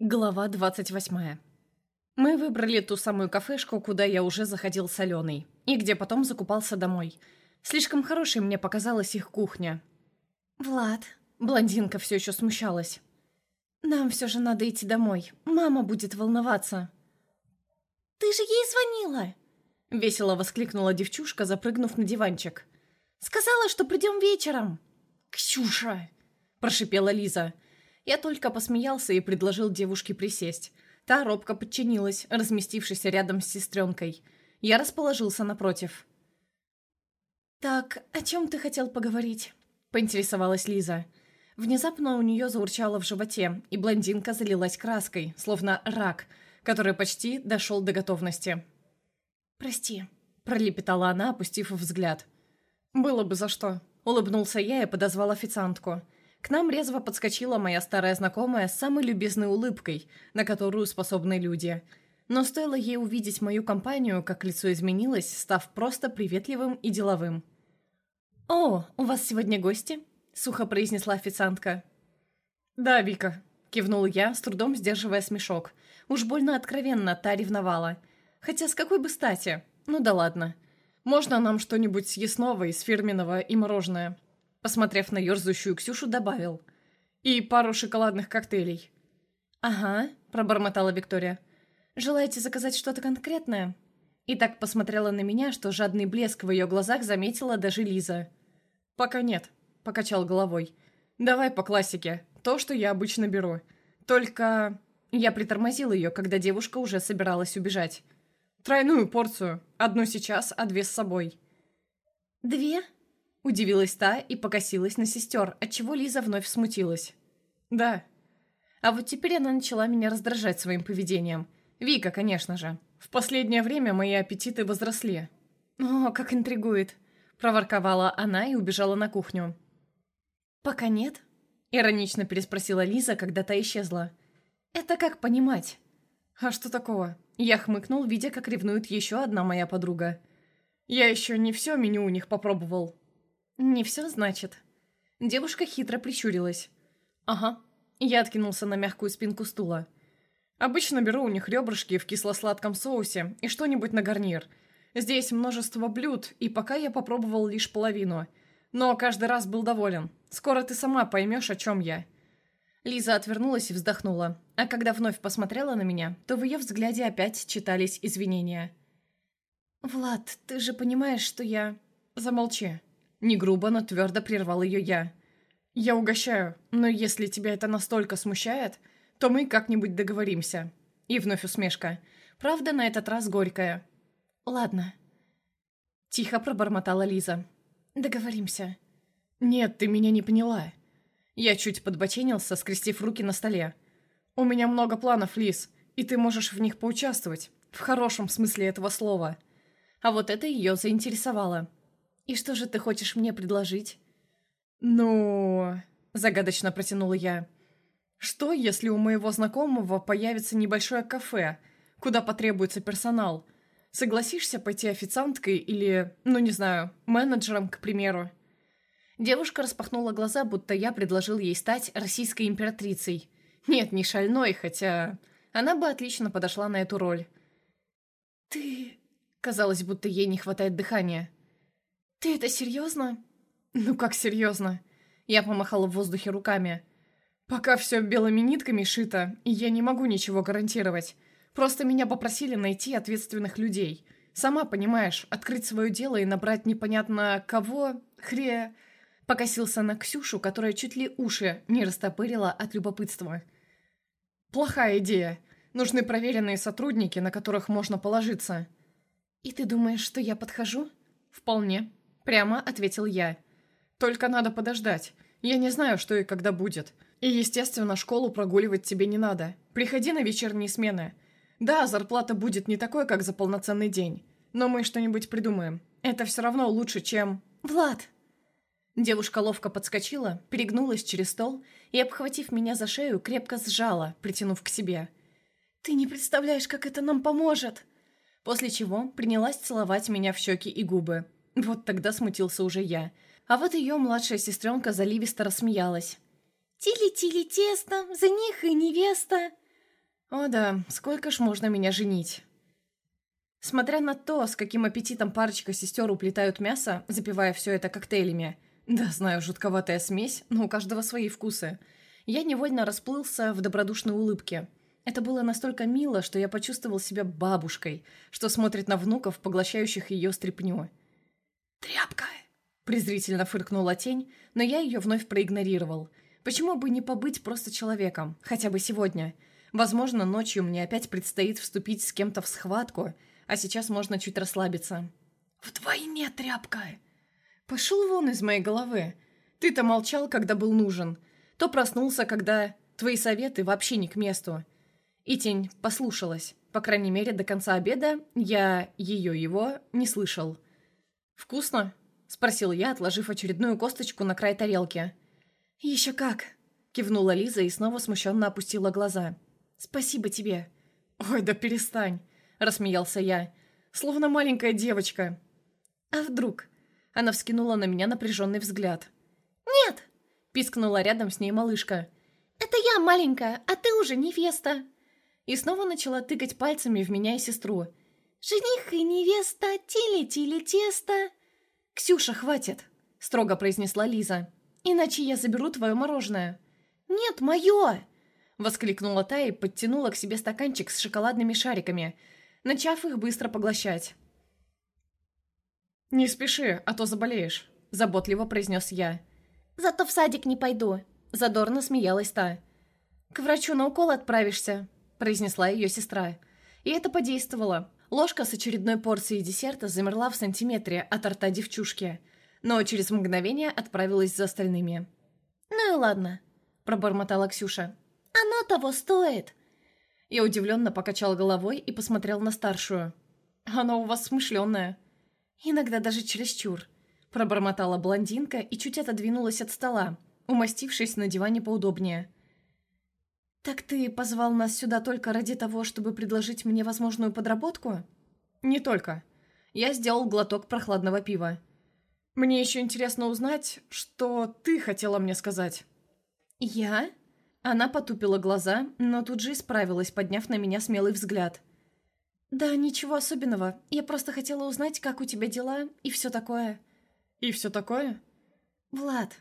Глава 28. Мы выбрали ту самую кафешку, куда я уже заходил с Аленой, и где потом закупался домой. Слишком хорошей мне показалась их кухня. «Влад», блондинка все еще смущалась. «Нам все же надо идти домой. Мама будет волноваться». «Ты же ей звонила!» Весело воскликнула девчушка, запрыгнув на диванчик. «Сказала, что придем вечером!» «Ксюша!» – прошипела Лиза. Я только посмеялся и предложил девушке присесть. Та робко подчинилась, разместившись рядом с сестренкой. Я расположился напротив. «Так, о чем ты хотел поговорить?» – поинтересовалась Лиза. Внезапно у нее заурчало в животе, и блондинка залилась краской, словно рак, который почти дошел до готовности. «Прости», – пролепетала она, опустив взгляд. «Было бы за что», – улыбнулся я и подозвал официантку. К нам резво подскочила моя старая знакомая с самой любезной улыбкой, на которую способны люди. Но стоило ей увидеть мою компанию, как лицо изменилось, став просто приветливым и деловым. «О, у вас сегодня гости?» — сухо произнесла официантка. «Да, Вика», — кивнул я, с трудом сдерживая смешок. Уж больно откровенно та ревновала. Хотя с какой бы стати? Ну да ладно. Можно нам что-нибудь съестного из фирменного и мороженое?» Посмотрев на ерзающую Ксюшу, добавил. «И пару шоколадных коктейлей». «Ага», — пробормотала Виктория. «Желаете заказать что-то конкретное?» И так посмотрела на меня, что жадный блеск в ее глазах заметила даже Лиза. «Пока нет», — покачал головой. «Давай по классике. То, что я обычно беру. Только...» Я притормозил ее, когда девушка уже собиралась убежать. «Тройную порцию. Одну сейчас, а две с собой». «Две?» Удивилась та и покосилась на сестер, отчего Лиза вновь смутилась. «Да». А вот теперь она начала меня раздражать своим поведением. Вика, конечно же. В последнее время мои аппетиты возросли. «О, как интригует!» – проворковала она и убежала на кухню. «Пока нет?» – иронично переспросила Лиза, когда та исчезла. «Это как понимать?» «А что такого?» Я хмыкнул, видя, как ревнует еще одна моя подруга. «Я еще не все меню у них попробовал. «Не все, значит?» Девушка хитро прищурилась. «Ага». Я откинулся на мягкую спинку стула. «Обычно беру у них ребрышки в кисло-сладком соусе и что-нибудь на гарнир. Здесь множество блюд, и пока я попробовал лишь половину. Но каждый раз был доволен. Скоро ты сама поймешь, о чем я». Лиза отвернулась и вздохнула. А когда вновь посмотрела на меня, то в ее взгляде опять читались извинения. «Влад, ты же понимаешь, что я...» «Замолчи», не грубо, но твердо прервал ее я. «Я угощаю, но если тебя это настолько смущает, то мы как-нибудь договоримся». И вновь усмешка. Правда, на этот раз горькая. «Ладно». Тихо пробормотала Лиза. «Договоримся». «Нет, ты меня не поняла». Я чуть подбоченился, скрестив руки на столе. «У меня много планов, Лиз, и ты можешь в них поучаствовать. В хорошем смысле этого слова». А вот это ее заинтересовало. «И что же ты хочешь мне предложить?» «Ну...» — загадочно протянула я. «Что, если у моего знакомого появится небольшое кафе, куда потребуется персонал? Согласишься пойти официанткой или, ну не знаю, менеджером, к примеру?» Девушка распахнула глаза, будто я предложил ей стать российской императрицей. Нет, не шальной, хотя она бы отлично подошла на эту роль. «Ты...» Казалось, будто ей не хватает дыхания. «Ты это серьезно?» «Ну как серьезно?» Я помахала в воздухе руками. «Пока все белыми нитками шито, и я не могу ничего гарантировать. Просто меня попросили найти ответственных людей. Сама понимаешь, открыть свое дело и набрать непонятно кого... Хре...» Покосился на Ксюшу, которая чуть ли уши не растопырила от любопытства. «Плохая идея. Нужны проверенные сотрудники, на которых можно положиться». «И ты думаешь, что я подхожу?» «Вполне», Прямо ответил я. «Только надо подождать. Я не знаю, что и когда будет. И, естественно, школу прогуливать тебе не надо. Приходи на вечерние смены. Да, зарплата будет не такой, как за полноценный день. Но мы что-нибудь придумаем. Это все равно лучше, чем...» «Влад!» Девушка ловко подскочила, перегнулась через стол и, обхватив меня за шею, крепко сжала, притянув к себе. «Ты не представляешь, как это нам поможет!» После чего принялась целовать меня в щеки и губы. Вот тогда смутился уже я. А вот ее младшая сестренка заливисто рассмеялась. «Тили-тили тесто, за них и невеста!» О да, сколько ж можно меня женить? Смотря на то, с каким аппетитом парочка сестер уплетают мясо, запивая все это коктейлями. Да, знаю, жутковатая смесь, но у каждого свои вкусы. Я невольно расплылся в добродушной улыбке. Это было настолько мило, что я почувствовал себя бабушкой, что смотрит на внуков, поглощающих ее стряпню. «Тряпка!» – презрительно фыркнула тень, но я ее вновь проигнорировал. «Почему бы не побыть просто человеком, хотя бы сегодня?» Возможно, ночью мне опять предстоит вступить с кем-то в схватку, а сейчас можно чуть расслабиться. «Вдвойне тряпка!» «Пошел вон из моей головы. Ты-то молчал, когда был нужен. То проснулся, когда твои советы вообще не к месту». И тень послушалась. По крайней мере, до конца обеда я ее-его не слышал. «Вкусно?» — спросил я, отложив очередную косточку на край тарелки. «Еще как!» — кивнула Лиза и снова смущенно опустила глаза. «Спасибо тебе». «Ой, да перестань», — рассмеялся я. «Словно маленькая девочка». «А вдруг?» Она вскинула на меня напряженный взгляд. «Нет!» — пискнула рядом с ней малышка. «Это я маленькая, а ты уже невеста!» И снова начала тыкать пальцами в меня и сестру. «Жених и невеста, тили-тили-тесто!» «Ксюша, хватит!» — строго произнесла Лиза. «Иначе я заберу твое мороженое». «Нет, мое!» Воскликнула та и подтянула к себе стаканчик с шоколадными шариками, начав их быстро поглощать. «Не спеши, а то заболеешь», — заботливо произнес я. «Зато в садик не пойду», — задорно смеялась та. «К врачу на укол отправишься», — произнесла ее сестра. И это подействовало. Ложка с очередной порцией десерта замерла в сантиметре от рта девчушки, но через мгновение отправилась за остальными. «Ну и ладно», — пробормотала Ксюша. Оно того стоит!» Я удивленно покачал головой и посмотрел на старшую. «Она у вас смышленная». «Иногда даже чересчур», — пробормотала блондинка и чуть отодвинулась от стола, умастившись на диване поудобнее. «Так ты позвал нас сюда только ради того, чтобы предложить мне возможную подработку?» «Не только. Я сделал глоток прохладного пива. Мне еще интересно узнать, что ты хотела мне сказать». «Я?» Она потупила глаза, но тут же исправилась, подняв на меня смелый взгляд. «Да ничего особенного. Я просто хотела узнать, как у тебя дела и все такое». «И все такое?» «Влад».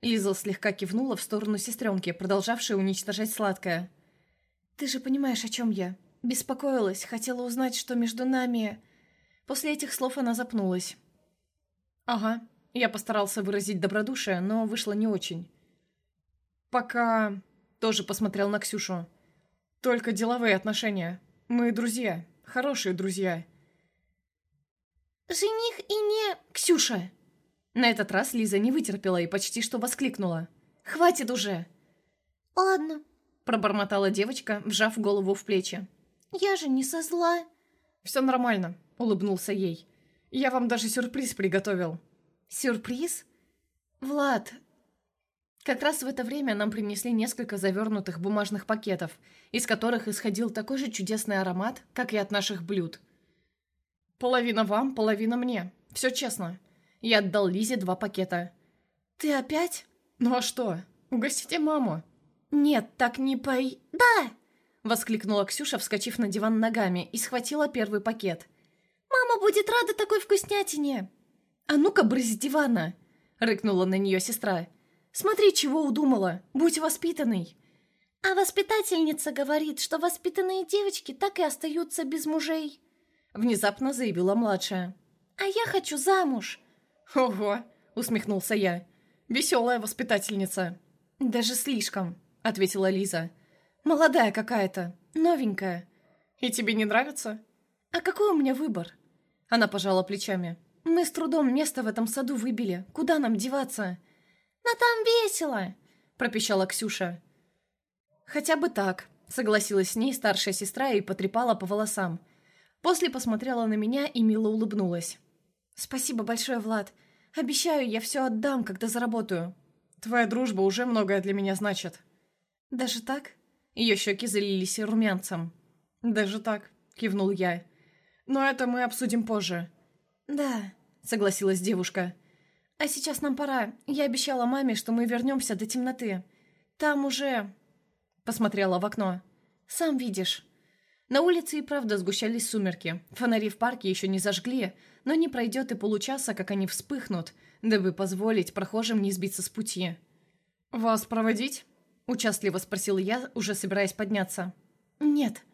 Лиза слегка кивнула в сторону сестренки, продолжавшей уничтожать сладкое. «Ты же понимаешь, о чем я. Беспокоилась, хотела узнать, что между нами...» После этих слов она запнулась. «Ага». Я постарался выразить добродушие, но вышло не очень. «Пока...» Тоже посмотрел на Ксюшу. «Только деловые отношения. Мы друзья. Хорошие друзья». «Жених и не... Ксюша!» На этот раз Лиза не вытерпела и почти что воскликнула. «Хватит уже!» «Ладно», — пробормотала девочка, вжав голову в плечи. «Я же не со зла». «Все нормально», — улыбнулся ей. «Я вам даже сюрприз приготовил». «Сюрприз?» «Влад, как раз в это время нам принесли несколько завернутых бумажных пакетов, из которых исходил такой же чудесный аромат, как и от наших блюд. «Половина вам, половина мне. Все честно». Я отдал Лизе два пакета. «Ты опять?» «Ну а что? Угостите маму». «Нет, так не пой...» «Да!» — воскликнула Ксюша, вскочив на диван ногами, и схватила первый пакет. «Мама будет рада такой вкуснятине!» «А ну-ка, брысь с дивана!» — рыкнула на нее сестра. Смотри, чего удумала. Будь воспитанной. А воспитательница говорит, что воспитанные девочки так и остаются без мужей. Внезапно заявила младшая. А я хочу замуж. Ого, усмехнулся я. Веселая воспитательница. Даже слишком, ответила Лиза. Молодая какая-то, новенькая. И тебе не нравится? А какой у меня выбор? Она пожала плечами. Мы с трудом место в этом саду выбили. Куда нам деваться? «Но там весело!» – пропищала Ксюша. «Хотя бы так», – согласилась с ней старшая сестра и потрепала по волосам. После посмотрела на меня и мило улыбнулась. «Спасибо большое, Влад. Обещаю, я все отдам, когда заработаю. Твоя дружба уже многое для меня значит». «Даже так?» Ее щеки залились румянцем. «Даже так», — кивнул я. «Но это мы обсудим позже». «Да», — согласилась девушка. «А сейчас нам пора. Я обещала маме, что мы вернемся до темноты. Там уже...» Посмотрела в окно. Сам видишь. На улице и правда сгущались сумерки. Фонари в парке еще не зажгли, но не пройдет и получаса, как они вспыхнут, дабы позволить прохожим не сбиться с пути. «Вас проводить?» – участливо спросил я, уже собираясь подняться. «Нет».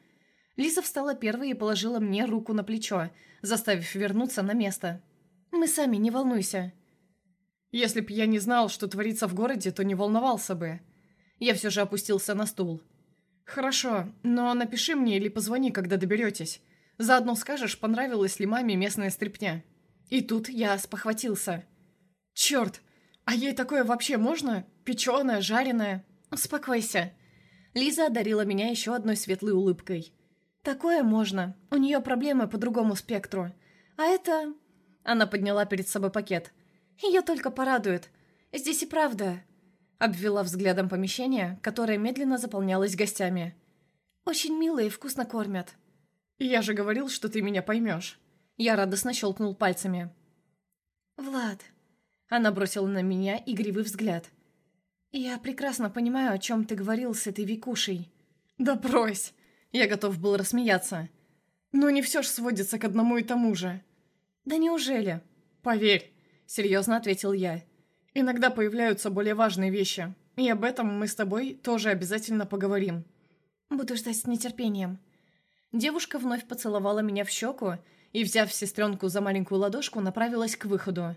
Лиза встала первой и положила мне руку на плечо, заставив вернуться на место. «Мы сами, не волнуйся». «Если б я не знал, что творится в городе, то не волновался бы». Я все же опустился на стул. «Хорошо, но напиши мне или позвони, когда доберетесь. Заодно скажешь, понравилась ли маме местная стряпня». И тут я спохватился. «Черт, а ей такое вообще можно? Печеное, жареное?» «Успокойся». Лиза одарила меня еще одной светлой улыбкой. «Такое можно. У нее проблемы по другому спектру. А это...» Она подняла перед собой пакет. «Ее только порадует. Здесь и правда Обвела взглядом помещение, которое медленно заполнялось гостями. «Очень мило и вкусно кормят». «Я же говорил, что ты меня поймешь». Я радостно щелкнул пальцами. «Влад». Она бросила на меня игривый взгляд. «Я прекрасно понимаю, о чем ты говорил с этой Викушей». «Да брось!» Я готов был рассмеяться. «Но не все ж сводится к одному и тому же». «Да неужели?» «Поверь», — серьезно ответил я. Иногда появляются более важные вещи, и об этом мы с тобой тоже обязательно поговорим. Буду ждать с нетерпением. Девушка вновь поцеловала меня в щеку и, взяв сестренку за маленькую ладошку, направилась к выходу.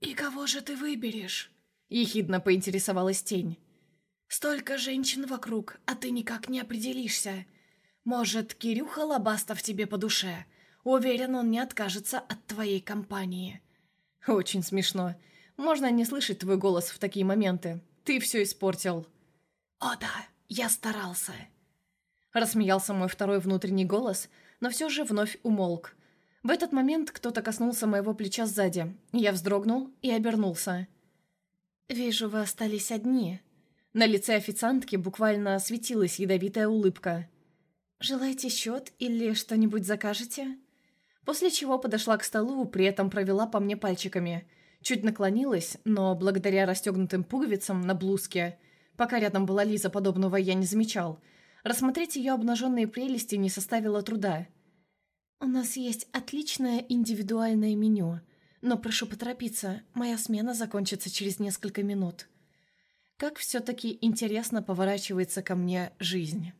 «И кого же ты выберешь?» — ехидно поинтересовалась тень. «Столько женщин вокруг, а ты никак не определишься. Может, Кирюха Лобастов тебе по душе? Уверен, он не откажется от твоей компании». «Очень смешно. Можно не слышать твой голос в такие моменты. Ты все испортил». «О да, я старался». Рассмеялся мой второй внутренний голос, но все же вновь умолк. В этот момент кто-то коснулся моего плеча сзади. Я вздрогнул и обернулся. «Вижу, вы остались одни». На лице официантки буквально светилась ядовитая улыбка. «Желаете счет или что-нибудь закажете?» После чего подошла к столу, при этом провела по мне пальчиками. Чуть наклонилась, но благодаря расстегнутым пуговицам на блузке, пока рядом была Лиза, подобного я не замечал, рассмотреть ее обнаженные прелести не составило труда. «У нас есть отличное индивидуальное меню, но прошу поторопиться, моя смена закончится через несколько минут». Как все-таки интересно поворачивается ко мне жизнь.